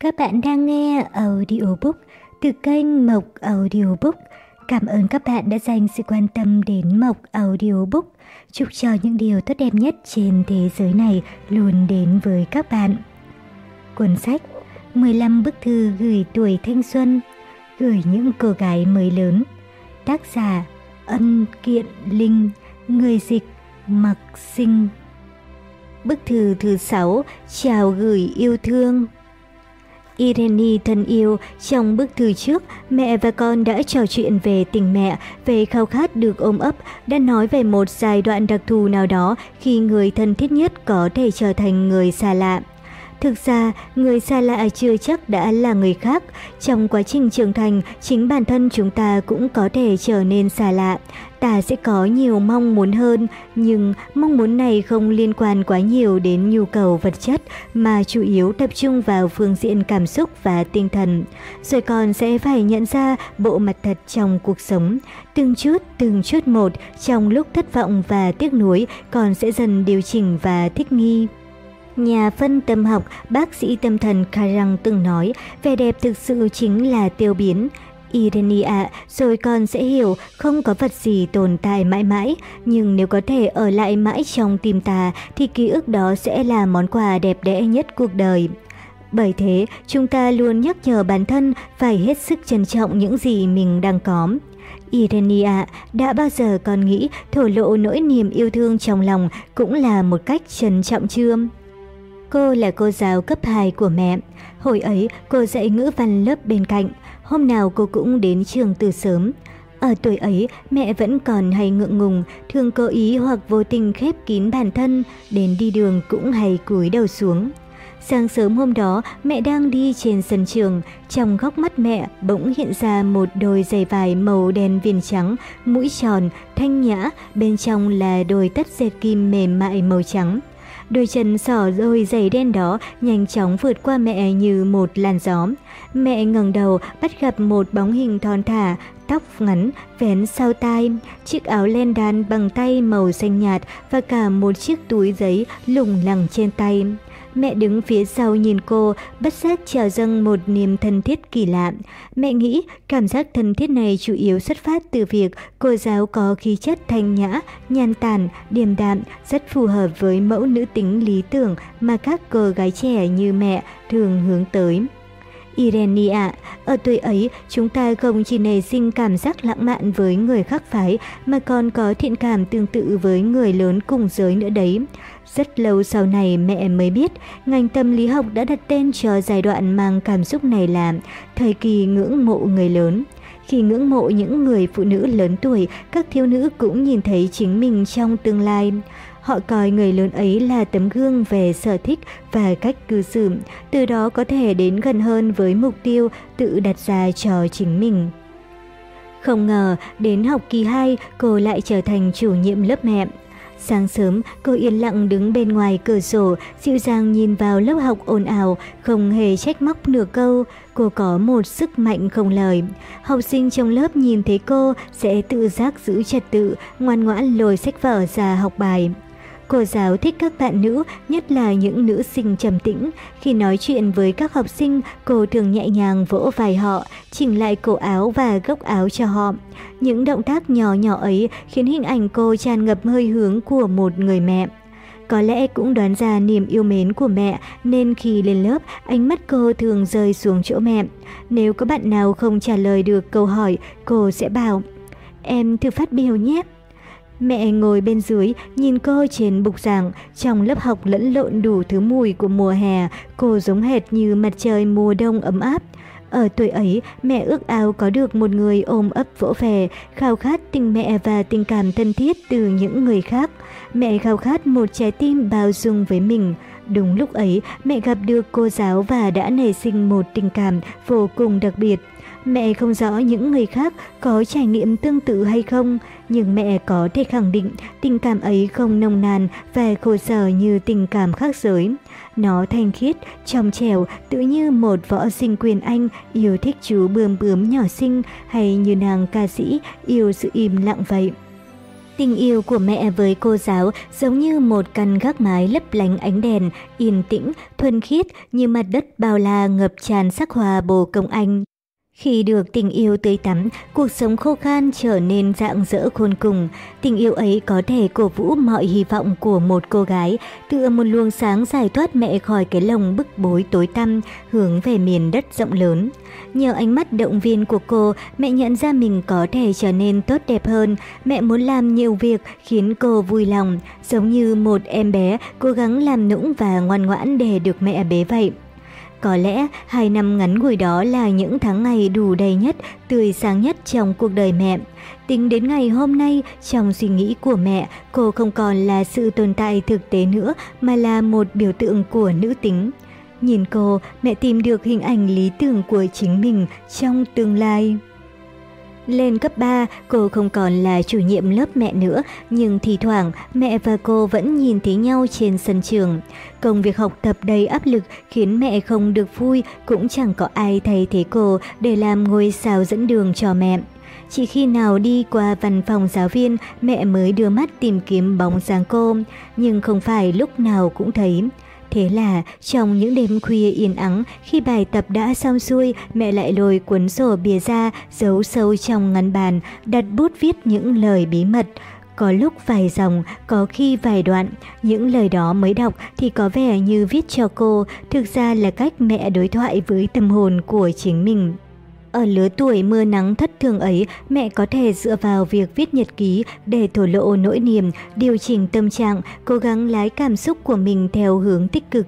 Các bạn đang nghe audiobook từ kênh Mộc Audiobook. Cảm ơn các bạn đã dành sự quan tâm đến Mộc Audiobook. Chúc cho những điều tốt đẹp nhất trên thế giới này luôn đến với các bạn. Cuốn sách 15 bức thư gửi tuổi thanh xuân, gửi những cô gái mới lớn. Tác giả Ân Kiện Linh, người dịch Mặc Sinh. Bức thư thứ 6, chào gửi yêu thương. Irene thân yêu, trong bức thư trước, mẹ và con đã trò chuyện về tình mẹ, về khao khát được ôm ấp, đã nói về một giai đoạn đặc thù nào đó khi người thân thiết nhất có thể trở thành người xa lạ. Thực ra, người xa lạ chưa chắc đã là người khác. Trong quá trình trưởng thành, chính bản thân chúng ta cũng có thể trở nên xa lạ. Ta sẽ có nhiều mong muốn hơn, nhưng mong muốn này không liên quan quá nhiều đến nhu cầu vật chất, mà chủ yếu tập trung vào phương diện cảm xúc và tinh thần. Rồi còn sẽ phải nhận ra bộ mặt thật trong cuộc sống. Từng chút, từng chút một, trong lúc thất vọng và tiếc nuối, còn sẽ dần điều chỉnh và thích nghi. Nhà phân tâm học, bác sĩ tâm thần Karang từng nói, vẻ đẹp thực sự chính là tiêu biến. Irenia, rồi con sẽ hiểu không có vật gì tồn tại mãi mãi, nhưng nếu có thể ở lại mãi trong tim ta thì ký ức đó sẽ là món quà đẹp đẽ nhất cuộc đời. Bởi thế, chúng ta luôn nhắc nhở bản thân phải hết sức trân trọng những gì mình đang có. Irenia đã bao giờ con nghĩ thổ lộ nỗi niềm yêu thương trong lòng cũng là một cách trân trọng chưa? Cô là cô giáo cấp 2 của mẹ. Hồi ấy, cô dạy ngữ văn lớp bên cạnh. Hôm nào cô cũng đến trường từ sớm. Ở tuổi ấy, mẹ vẫn còn hay ngượng ngùng, thường cố ý hoặc vô tình khép kín bản thân, đến đi đường cũng hay cúi đầu xuống. Sáng sớm hôm đó, mẹ đang đi trên sân trường, trong góc mắt mẹ bỗng hiện ra một đôi giày vải màu đen viền trắng, mũi tròn, thanh nhã, bên trong là đôi tất dệt kim mềm mại màu trắng. Đôi chân sỏ rồi giày đen đó nhanh chóng vượt qua mẹ như một làn gió. Mẹ ngẩng đầu bắt gặp một bóng hình thon thả, tóc ngắn, vén sau tai, chiếc áo len đan bằng tay màu xanh nhạt và cả một chiếc túi giấy lủng lẳng trên tay. Mẹ đứng phía sau nhìn cô, bất giác trào dâng một niềm thân thiết kỳ lạ. Mẹ nghĩ cảm giác thân thiết này chủ yếu xuất phát từ việc cô giáo có khí chất thanh nhã, nhàn tản, điềm đạm, rất phù hợp với mẫu nữ tính lý tưởng mà các cô gái trẻ như mẹ thường hướng tới. Irenia, ở tuổi ấy chúng ta không chỉ nảy sinh cảm giác lãng mạn với người khác phái mà còn có thiện cảm tương tự với người lớn cùng giới nữa đấy. Rất lâu sau này mẹ mới biết ngành tâm lý học đã đặt tên cho giai đoạn mang cảm xúc này là thời kỳ ngưỡng mộ người lớn. Khi ngưỡng mộ những người phụ nữ lớn tuổi, các thiếu nữ cũng nhìn thấy chính mình trong tương lai. Họ coi người lớn ấy là tấm gương về sở thích và cách cư xử, từ đó có thể đến gần hơn với mục tiêu tự đặt ra cho chính mình. Không ngờ, đến học kỳ 2, cô lại trở thành chủ nhiệm lớp mẹ. Sáng sớm, cô yên lặng đứng bên ngoài cửa sổ, dịu dàng nhìn vào lớp học ồn ào, không hề trách móc nửa câu. Cô có một sức mạnh không lời. Học sinh trong lớp nhìn thấy cô sẽ tự giác giữ trật tự, ngoan ngoãn lôi sách vở ra học bài. Cô giáo thích các bạn nữ, nhất là những nữ sinh trầm tĩnh. Khi nói chuyện với các học sinh, cô thường nhẹ nhàng vỗ vai họ, chỉnh lại cổ áo và góc áo cho họ. Những động tác nhỏ nhỏ ấy khiến hình ảnh cô tràn ngập hơi hướng của một người mẹ. Có lẽ cũng đoán ra niềm yêu mến của mẹ nên khi lên lớp, ánh mắt cô thường rơi xuống chỗ mẹ. Nếu có bạn nào không trả lời được câu hỏi, cô sẽ bảo Em thử phát biểu nhé. Mẹ ngồi bên dưới, nhìn cô trên bục giảng, trong lớp học lẫn lộn đủ thứ mùi của mùa hè, cô giống hệt như mặt trời mùa đông ấm áp. Ở tuổi ấy, mẹ ước ao có được một người ôm ấp vỗ về, khao khát tình mẹ và tình cảm thân thiết từ những người khác. Mẹ khao khát một trái tim bao dung với mình. Đúng lúc ấy, mẹ gặp được cô giáo và đã nảy sinh một tình cảm vô cùng đặc biệt. Mẹ không rõ những người khác có trải nghiệm tương tự hay không, nhưng mẹ có thể khẳng định tình cảm ấy không nồng nàn và khổ sở như tình cảm khác giới. Nó thanh khiết, trong trẻo, tự như một võ sinh quyền anh yêu thích chú bươm bướm nhỏ xinh hay như nàng ca sĩ yêu sự im lặng vậy. Tình yêu của mẹ với cô giáo giống như một căn gác mái lấp lánh ánh đèn, yên tĩnh, thuần khiết như mặt đất bao la ngập tràn sắc hòa bồ công anh. Khi được tình yêu tươi tắm, cuộc sống khô khan trở nên rạng rỡ khôn cùng. Tình yêu ấy có thể cổ vũ mọi hy vọng của một cô gái, tựa một luồng sáng giải thoát mẹ khỏi cái lồng bức bối tối tăm, hướng về miền đất rộng lớn. Nhờ ánh mắt động viên của cô, mẹ nhận ra mình có thể trở nên tốt đẹp hơn. Mẹ muốn làm nhiều việc khiến cô vui lòng, giống như một em bé cố gắng làm nũng và ngoan ngoãn để được mẹ bế vậy. Có lẽ hai năm ngắn ngủi đó là những tháng ngày đủ đầy nhất, tươi sáng nhất trong cuộc đời mẹ. Tính đến ngày hôm nay, trong suy nghĩ của mẹ, cô không còn là sự tồn tại thực tế nữa mà là một biểu tượng của nữ tính. Nhìn cô, mẹ tìm được hình ảnh lý tưởng của chính mình trong tương lai. Lên cấp 3, cô không còn là chủ nhiệm lớp mẹ nữa, nhưng thì thoảng mẹ và cô vẫn nhìn thấy nhau trên sân trường. Công việc học tập đầy áp lực khiến mẹ không được vui, cũng chẳng có ai thay thế cô để làm ngôi sao dẫn đường cho mẹ. Chỉ khi nào đi qua văn phòng giáo viên, mẹ mới đưa mắt tìm kiếm bóng dáng cô, nhưng không phải lúc nào cũng thấy. Thế là trong những đêm khuya yên ắng, khi bài tập đã xong xuôi, mẹ lại lôi cuốn sổ bìa ra, giấu sâu trong ngăn bàn, đặt bút viết những lời bí mật. Có lúc vài dòng, có khi vài đoạn, những lời đó mới đọc thì có vẻ như viết cho cô, thực ra là cách mẹ đối thoại với tâm hồn của chính mình. Ở lứa tuổi mưa nắng thất thường ấy, mẹ có thể dựa vào việc viết nhật ký để thổ lộ nỗi niềm, điều chỉnh tâm trạng, cố gắng lái cảm xúc của mình theo hướng tích cực.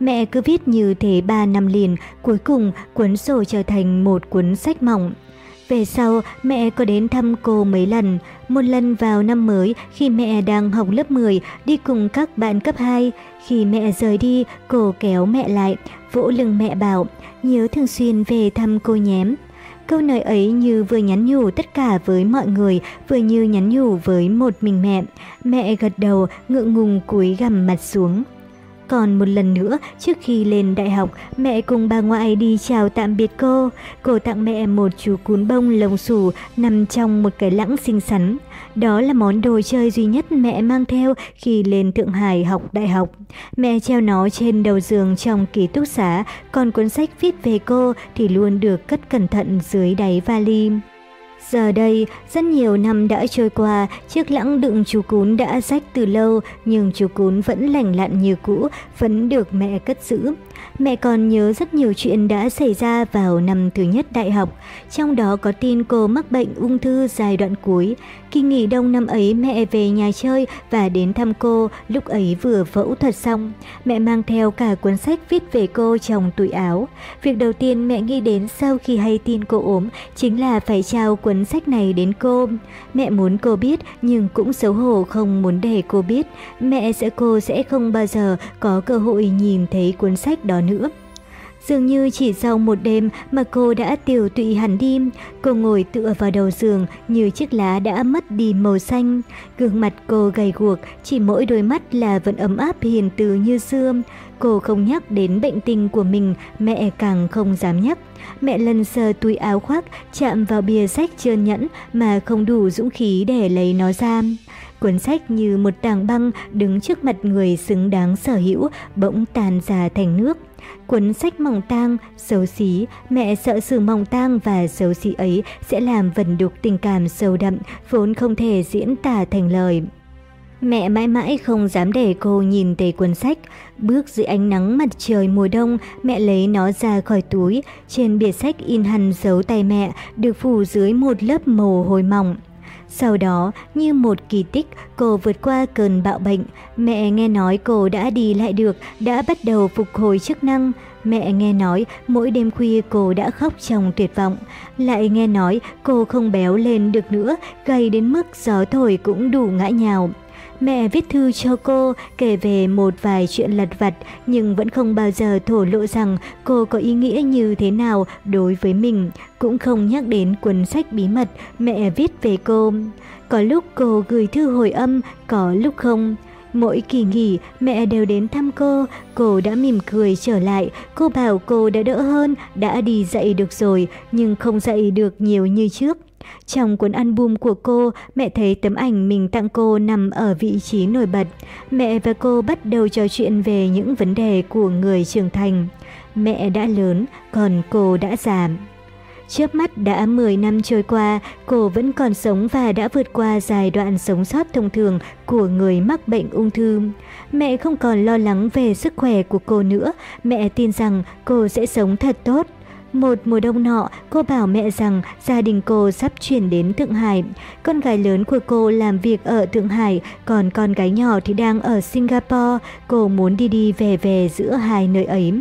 Mẹ cứ viết như thế 3 năm liền, cuối cùng cuốn sổ trở thành một cuốn sách mỏng. Về sau, mẹ có đến thăm cô mấy lần. Một lần vào năm mới khi mẹ đang học lớp 10 đi cùng các bạn cấp 2. Khi mẹ rời đi, cô kéo mẹ lại, vỗ lưng mẹ bảo, nhớ thường xuyên về thăm cô nhém. Câu nói ấy như vừa nhắn nhủ tất cả với mọi người, vừa như nhắn nhủ với một mình mẹ. Mẹ gật đầu, ngượng ngùng cúi gằm mặt xuống. Còn một lần nữa, trước khi lên đại học, mẹ cùng bà ngoại đi chào tạm biệt cô. Cô tặng mẹ một chú cún bông lồng xù nằm trong một cái lãng xinh xắn. Đó là món đồ chơi duy nhất mẹ mang theo khi lên Thượng Hải học đại học. Mẹ treo nó trên đầu giường trong ký túc xá, còn cuốn sách viết về cô thì luôn được cất cẩn thận dưới đáy vali. Giờ đây, rất nhiều năm đã trôi qua, chiếc lãng đựng chú cún đã rách từ lâu, nhưng chú cún vẫn lành lặn như cũ, vẫn được mẹ cất giữ. Mẹ còn nhớ rất nhiều chuyện đã xảy ra vào năm thứ nhất đại học, trong đó có tin cô mắc bệnh ung thư giai đoạn cuối. Kỳ nghỉ đông năm ấy mẹ về nhà chơi và đến thăm cô, lúc ấy vừa phẫu thuật xong. Mẹ mang theo cả cuốn sách viết về cô trong túi áo. Việc đầu tiên mẹ nghĩ đến sau khi hay tin cô ốm chính là phải trao cuốn sách này đến cô. Mẹ muốn cô biết nhưng cũng xấu hổ không muốn để cô biết. Mẹ sợ cô sẽ không bao giờ có cơ hội nhìn thấy cuốn sách đó nữa. Dường như chỉ sau một đêm mà cô đã tiểu tụy hẳn đi, cô ngồi tựa vào đầu giường như chiếc lá đã mất đi màu xanh. Gương mặt cô gầy guộc, chỉ mỗi đôi mắt là vẫn ấm áp hiền từ như xưa. Cô không nhắc đến bệnh tình của mình, mẹ càng không dám nhắc. Mẹ lần sờ túi áo khoác, chạm vào bìa sách trơn nhẫn mà không đủ dũng khí để lấy nó ra. Cuốn sách như một tảng băng đứng trước mặt người xứng đáng sở hữu, bỗng tàn ra thành nước. Cuốn sách mỏng tang, xấu xí, mẹ sợ sự mỏng tang và xấu xí ấy sẽ làm vần đục tình cảm sâu đậm, vốn không thể diễn tả thành lời. Mẹ mãi mãi không dám để cô nhìn thấy cuốn sách. Bước dưới ánh nắng mặt trời mùa đông, mẹ lấy nó ra khỏi túi. Trên bìa sách in hẳn dấu tay mẹ, được phủ dưới một lớp mồ hôi mỏng. Sau đó, như một kỳ tích, cô vượt qua cơn bạo bệnh. Mẹ nghe nói cô đã đi lại được, đã bắt đầu phục hồi chức năng. Mẹ nghe nói mỗi đêm khuya cô đã khóc trong tuyệt vọng. Lại nghe nói cô không béo lên được nữa, gầy đến mức gió thổi cũng đủ ngã nhào. Mẹ viết thư cho cô kể về một vài chuyện lặt vặt nhưng vẫn không bao giờ thổ lộ rằng cô có ý nghĩa như thế nào đối với mình, cũng không nhắc đến cuốn sách bí mật mẹ viết về cô. Có lúc cô gửi thư hồi âm, có lúc không. Mỗi kỳ nghỉ, mẹ đều đến thăm cô, cô đã mỉm cười trở lại, cô bảo cô đã đỡ hơn, đã đi dậy được rồi, nhưng không dậy được nhiều như trước. Trong cuốn album của cô, mẹ thấy tấm ảnh mình tặng cô nằm ở vị trí nổi bật. Mẹ và cô bắt đầu trò chuyện về những vấn đề của người trưởng thành. Mẹ đã lớn, còn cô đã già. Trước mắt đã 10 năm trôi qua, cô vẫn còn sống và đã vượt qua giai đoạn sống sót thông thường của người mắc bệnh ung thư. Mẹ không còn lo lắng về sức khỏe của cô nữa, mẹ tin rằng cô sẽ sống thật tốt. Một mùa đông nọ, cô bảo mẹ rằng gia đình cô sắp chuyển đến Thượng Hải. Con gái lớn của cô làm việc ở Thượng Hải, còn con gái nhỏ thì đang ở Singapore. Cô muốn đi đi về về giữa hai nơi ấy.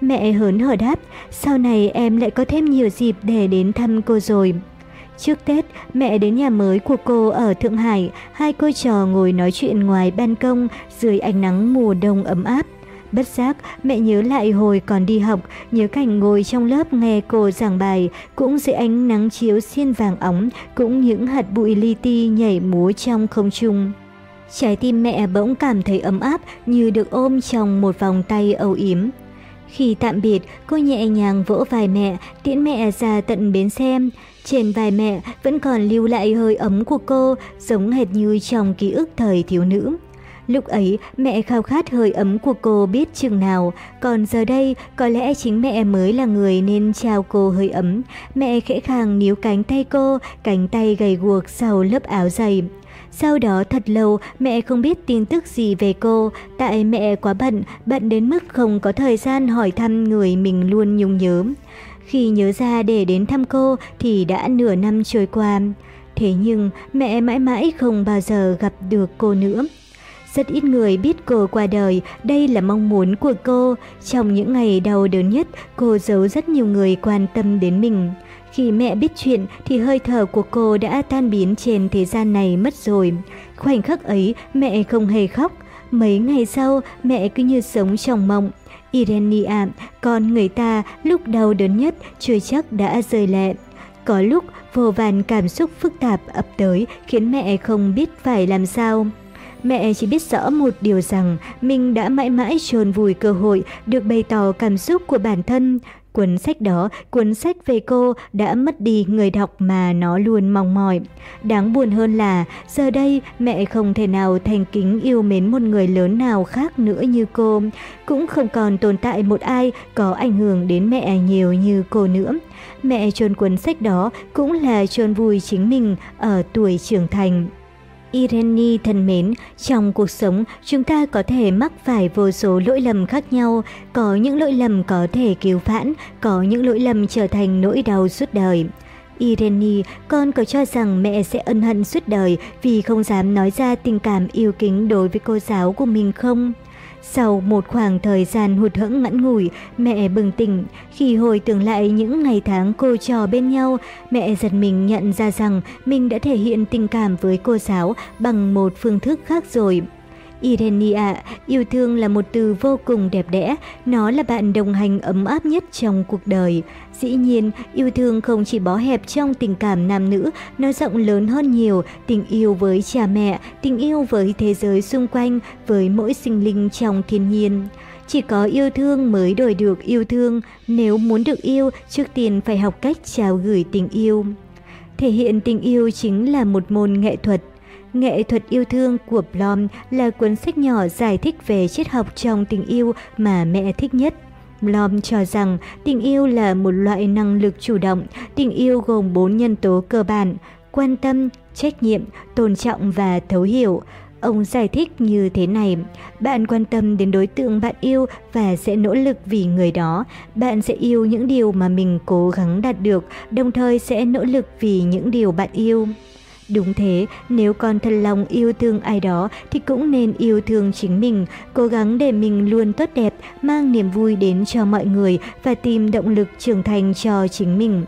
Mẹ hớn hở đáp, sau này em lại có thêm nhiều dịp để đến thăm cô rồi. Trước Tết, mẹ đến nhà mới của cô ở Thượng Hải, hai cô trò ngồi nói chuyện ngoài ban công dưới ánh nắng mùa đông ấm áp. Bất giác, mẹ nhớ lại hồi còn đi học, nhớ cảnh ngồi trong lớp nghe cô giảng bài, cũng dưới ánh nắng chiếu xiên vàng óng, cũng những hạt bụi li ti nhảy múa trong không trung. Trái tim mẹ bỗng cảm thấy ấm áp như được ôm trong một vòng tay âu yếm. Khi tạm biệt, cô nhẹ nhàng vỗ vai mẹ, tiễn mẹ ra tận bến xe. Trên vai mẹ vẫn còn lưu lại hơi ấm của cô, giống hệt như trong ký ức thời thiếu nữ. Lúc ấy, mẹ khao khát hơi ấm của cô biết chừng nào, còn giờ đây, có lẽ chính mẹ mới là người nên trao cô hơi ấm. Mẹ khẽ khàng níu cánh tay cô, cánh tay gầy guộc sau lớp áo dày. Sau đó thật lâu mẹ không biết tin tức gì về cô, tại mẹ quá bận, bận đến mức không có thời gian hỏi thăm người mình luôn nhung nhớ. Khi nhớ ra để đến thăm cô thì đã nửa năm trôi qua. Thế nhưng mẹ mãi mãi không bao giờ gặp được cô nữa. Rất ít người biết cô qua đời, đây là mong muốn của cô. Trong những ngày đau đớn nhất, cô giấu rất nhiều người quan tâm đến mình. Khi mẹ biết chuyện thì hơi thở của cô đã tan biến trên thế gian này mất rồi. Khoảnh khắc ấy mẹ không hề khóc. Mấy ngày sau mẹ cứ như sống trong mộng. Irenia, con người ta lúc đau đớn nhất chưa chắc đã rơi lệ. Có lúc vô vàn cảm xúc phức tạp ập tới khiến mẹ không biết phải làm sao. Mẹ chỉ biết rõ một điều rằng mình đã mãi mãi trồn vùi cơ hội được bày tỏ cảm xúc của bản thân. Cuốn sách đó, cuốn sách về cô đã mất đi người đọc mà nó luôn mong mỏi. Đáng buồn hơn là giờ đây mẹ không thể nào thành kính yêu mến một người lớn nào khác nữa như cô. Cũng không còn tồn tại một ai có ảnh hưởng đến mẹ nhiều như cô nữa. Mẹ trôn cuốn sách đó cũng là trôn vui chính mình ở tuổi trưởng thành. Irene thân mến, trong cuộc sống chúng ta có thể mắc phải vô số lỗi lầm khác nhau, có những lỗi lầm có thể cứu vãn, có những lỗi lầm trở thành nỗi đau suốt đời. Irene, con có cho rằng mẹ sẽ ân hận suốt đời vì không dám nói ra tình cảm yêu kính đối với cô giáo của mình không? Sau một khoảng thời gian hụt hẫng ngắn ngủi, mẹ bừng tỉnh. Khi hồi tưởng lại những ngày tháng cô trò bên nhau, mẹ giật mình nhận ra rằng mình đã thể hiện tình cảm với cô giáo bằng một phương thức khác rồi. Irenia, yêu thương là một từ vô cùng đẹp đẽ, nó là bạn đồng hành ấm áp nhất trong cuộc đời. Dĩ nhiên, yêu thương không chỉ bó hẹp trong tình cảm nam nữ, nó rộng lớn hơn nhiều, tình yêu với cha mẹ, tình yêu với thế giới xung quanh, với mỗi sinh linh trong thiên nhiên. Chỉ có yêu thương mới đổi được yêu thương, nếu muốn được yêu, trước tiên phải học cách trao gửi tình yêu. Thể hiện tình yêu chính là một môn nghệ thuật. Nghệ thuật yêu thương của Blom là cuốn sách nhỏ giải thích về triết học trong tình yêu mà mẹ thích nhất. Blom cho rằng tình yêu là một loại năng lực chủ động, tình yêu gồm 4 nhân tố cơ bản, quan tâm, trách nhiệm, tôn trọng và thấu hiểu. Ông giải thích như thế này, bạn quan tâm đến đối tượng bạn yêu và sẽ nỗ lực vì người đó. Bạn sẽ yêu những điều mà mình cố gắng đạt được, đồng thời sẽ nỗ lực vì những điều bạn yêu. Đúng thế, nếu con thật lòng yêu thương ai đó thì cũng nên yêu thương chính mình, cố gắng để mình luôn tốt đẹp, mang niềm vui đến cho mọi người và tìm động lực trưởng thành cho chính mình.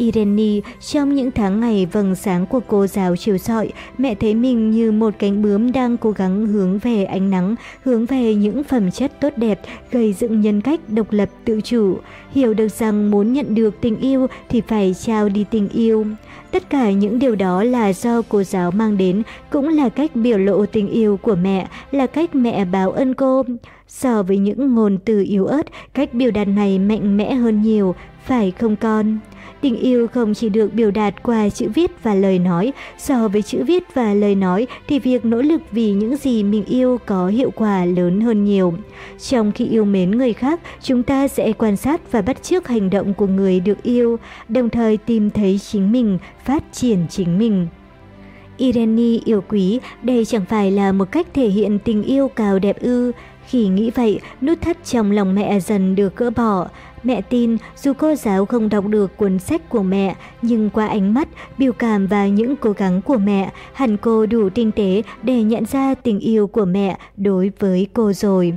Irene, trong những tháng ngày vầng sáng của cô giáo chiều sọi, mẹ thấy mình như một cánh bướm đang cố gắng hướng về ánh nắng, hướng về những phẩm chất tốt đẹp, gây dựng nhân cách độc lập tự chủ. Hiểu được rằng muốn nhận được tình yêu thì phải trao đi tình yêu. Tất cả những điều đó là do cô giáo mang đến, cũng là cách biểu lộ tình yêu của mẹ, là cách mẹ báo ơn cô. So với những ngôn từ yếu ớt, cách biểu đạt này mạnh mẽ hơn nhiều, phải không con? Tình yêu không chỉ được biểu đạt qua chữ viết và lời nói, so với chữ viết và lời nói thì việc nỗ lực vì những gì mình yêu có hiệu quả lớn hơn nhiều. Trong khi yêu mến người khác, chúng ta sẽ quan sát và bắt chước hành động của người được yêu, đồng thời tìm thấy chính mình, phát triển chính mình. Irene yêu quý, đây chẳng phải là một cách thể hiện tình yêu cao đẹp ư. Khi nghĩ vậy, nút thắt trong lòng mẹ dần được gỡ bỏ. Mẹ tin dù cô giáo không đọc được cuốn sách của mẹ, nhưng qua ánh mắt, biểu cảm và những cố gắng của mẹ, hẳn cô đủ tinh tế để nhận ra tình yêu của mẹ đối với cô rồi.